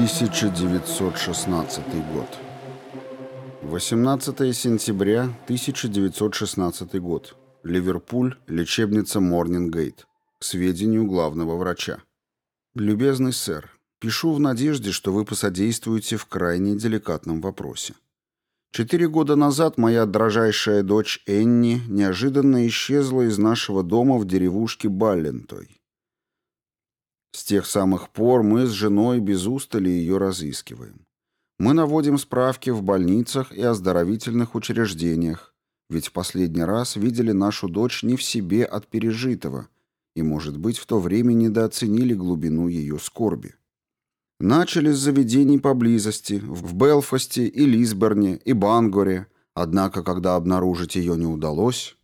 1916 год. 18 сентября 1916 год. Ливерпуль, лечебница Морнингейт. К сведению главного врача. Любезный сэр, пишу в надежде, что вы посодействуете в крайне деликатном вопросе. Четыре года назад моя дрожайшая дочь Энни неожиданно исчезла из нашего дома в деревушке Баллинтой. С тех самых пор мы с женой без устали ее разыскиваем. Мы наводим справки в больницах и оздоровительных учреждениях, ведь в последний раз видели нашу дочь не в себе а от пережитого и, может быть, в то время недооценили глубину ее скорби. Начали с заведений поблизости, в Белфасте и Лисборне, и Бангоре, однако, когда обнаружить ее не удалось,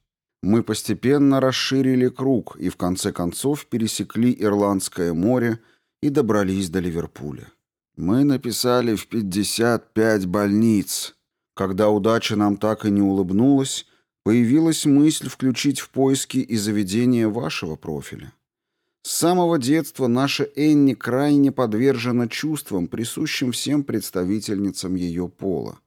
мы постепенно расширили круг и в конце концов пересекли Ирландское море и добрались до Ливерпуля. Мы написали в 55 больниц. Когда удача нам так и не улыбнулась, появилась мысль включить в поиски и заведение вашего профиля. С самого детства наша Энни крайне подвержена чувствам, присущим всем представительницам ее пола.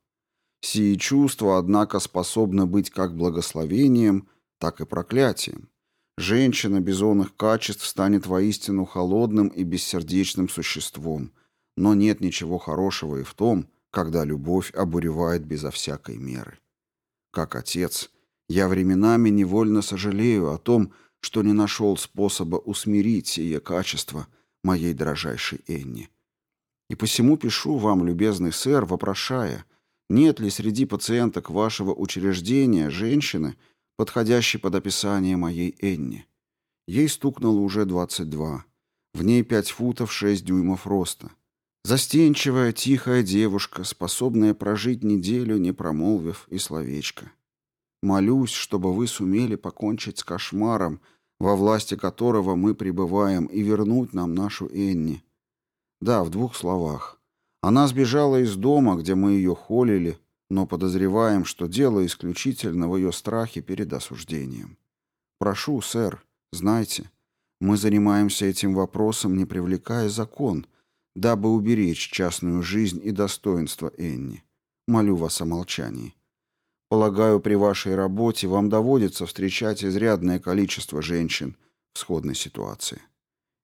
Сие чувства, однако, способны быть как благословением – так и проклятием. Женщина бизонных качеств станет воистину холодным и бессердечным существом, но нет ничего хорошего и в том, когда любовь обуревает безо всякой меры. Как отец, я временами невольно сожалею о том, что не нашел способа усмирить сие качество моей дрожайшей Энни. И посему пишу вам, любезный сэр, вопрошая, нет ли среди пациенток вашего учреждения женщины, подходящий под описание моей Энни. Ей стукнуло уже 22. В ней 5 футов 6 дюймов роста. Застенчивая, тихая девушка, способная прожить неделю, не промолвив и словечко. Молюсь, чтобы вы сумели покончить с кошмаром, во власти которого мы пребываем, и вернуть нам нашу Энни. Да, в двух словах. Она сбежала из дома, где мы ее холили, но подозреваем, что дело исключительно в ее страхе перед осуждением. Прошу, сэр, знайте, мы занимаемся этим вопросом, не привлекая закон, дабы уберечь частную жизнь и достоинство Энни. Молю вас о молчании. Полагаю, при вашей работе вам доводится встречать изрядное количество женщин в сходной ситуации.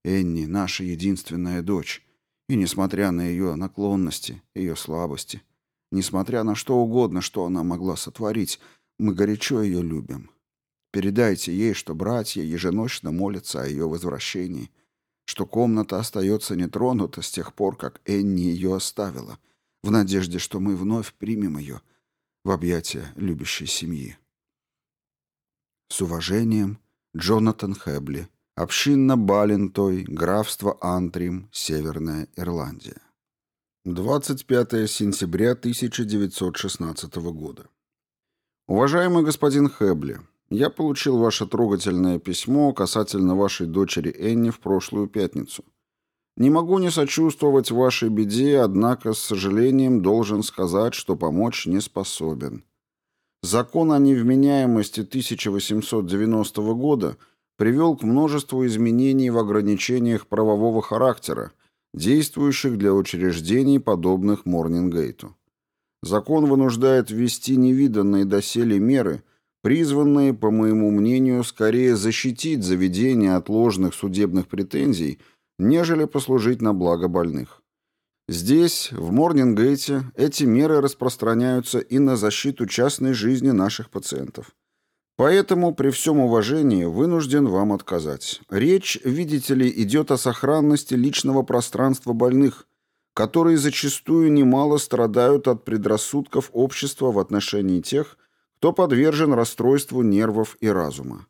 Энни — наша единственная дочь, и, несмотря на ее наклонности, ее слабости — Несмотря на что угодно, что она могла сотворить, мы горячо ее любим. Передайте ей, что братья еженочно молятся о ее возвращении, что комната остается нетронута с тех пор, как Энни ее оставила, в надежде, что мы вновь примем ее в объятия любящей семьи. С уважением, Джонатан Хэбли, общинна Балентой, графство Антрим, Северная Ирландия. 25 сентября 1916 года. Уважаемый господин Хэбли, я получил ваше трогательное письмо касательно вашей дочери Энни в прошлую пятницу. Не могу не сочувствовать вашей беде, однако с сожалением должен сказать, что помочь не способен. Закон о невменяемости 1890 года привел к множеству изменений в ограничениях правового характера – действующих для учреждений, подобных Морнингейту. Закон вынуждает ввести невиданные доселе меры, призванные, по моему мнению, скорее защитить заведение от ложных судебных претензий, нежели послужить на благо больных. Здесь, в Морнингейте, эти меры распространяются и на защиту частной жизни наших пациентов – Поэтому при всем уважении вынужден вам отказать. Речь, видите ли, идет о сохранности личного пространства больных, которые зачастую немало страдают от предрассудков общества в отношении тех, кто подвержен расстройству нервов и разума.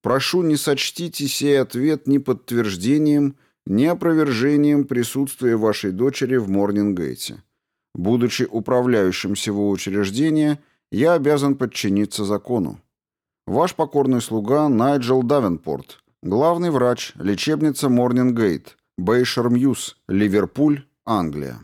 Прошу не сочтите сей ответ ни подтверждением, ни опровержением присутствия вашей дочери в Морнингейте. Будучи управляющим всего учреждения, я обязан подчиниться закону. Ваш покорный слуга Найджел Давенпорт, главный врач, лечебница Морнингейт, Бейшер Мьюз, Ливерпуль, Англия.